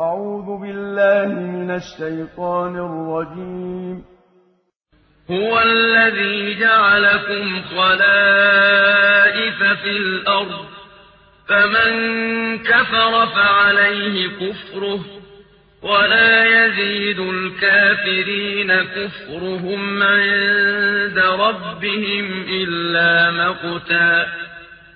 أعوذ بالله من الشيطان الرجيم. هو الذي جعلكم خلائف في الأرض فمن كفر فعليه كفره ولا يزيد الكافرين كفرهم عند ربهم إلا مقتا.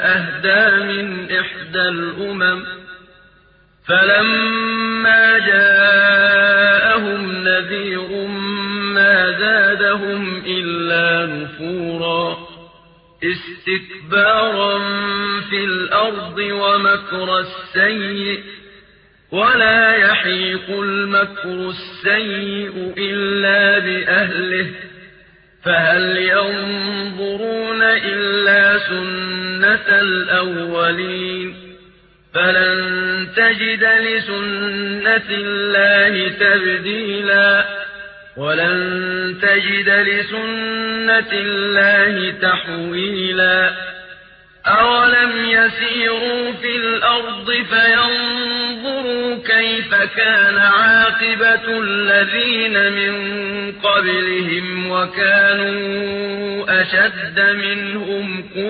أهدى من إحدى الأمم فلما جاءهم نذير ما زادهم إلا نفورا استكبارا في الأرض ومكر السيئ ولا يحيق المكر السيء إلا بأهله فهل إلا سنة الأولين فلن تجد لسنة الله تبديلا ولن تجد لسنة الله تحويلا أولم يسيروا في الأرض فينظروا كيف كان عاقبة الذين من قبلهم وكانوا أشد منهم قوة